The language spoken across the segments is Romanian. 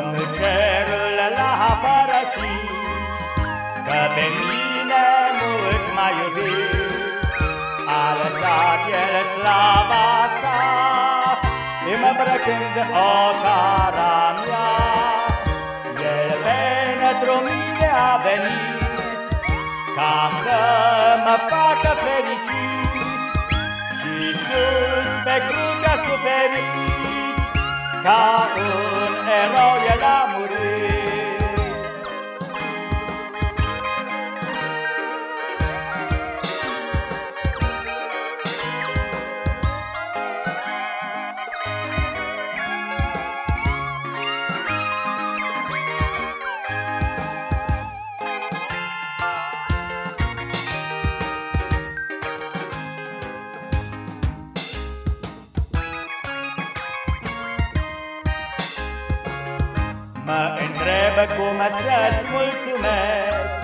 Domnul cerul l-a părăsit, Că pe mine mult mai iubit. A lăsat el slava sa, Îmbrăcând o cara mea, El pentru mine a venit, Ca să mă facă fericit. Și sus pe crucea suferit, Ca un erou el a murit. Mă întrebă cum să-ți mulțumesc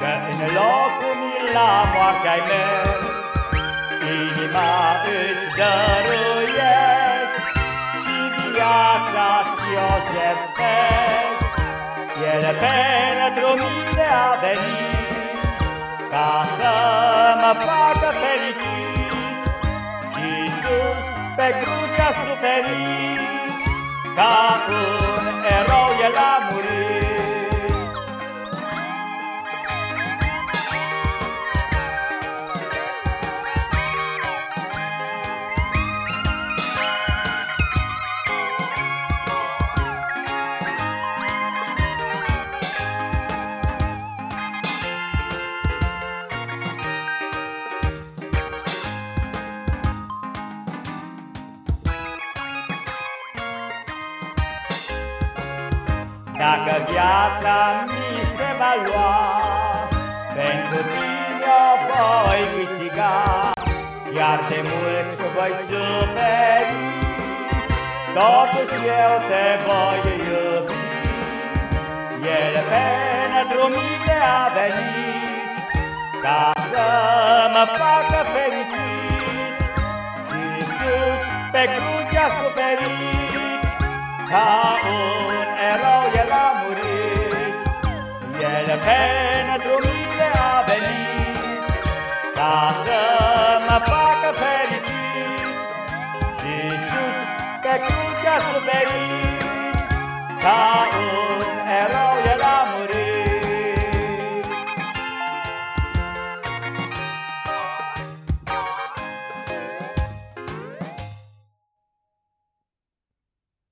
Că în locul mi la moarte ai mers. Inima îți dăruiesc Și viața ți-o jertfesc. El pentru mine a venit Ca să mă facă fericit Și sus pe cruce a suferit Ca Dacă viața mi se va lua, Pentru tine o voi câștiga, Iar de mult voi suferi, Totuși eu te voi iubi. El pentru mine a venit, Ca să mă facă fericit, Și sus pe cruce a suferit, Ca un pe nădrurile a venit Ca să mă facă fericit. Și sus pe crucea suferit Ca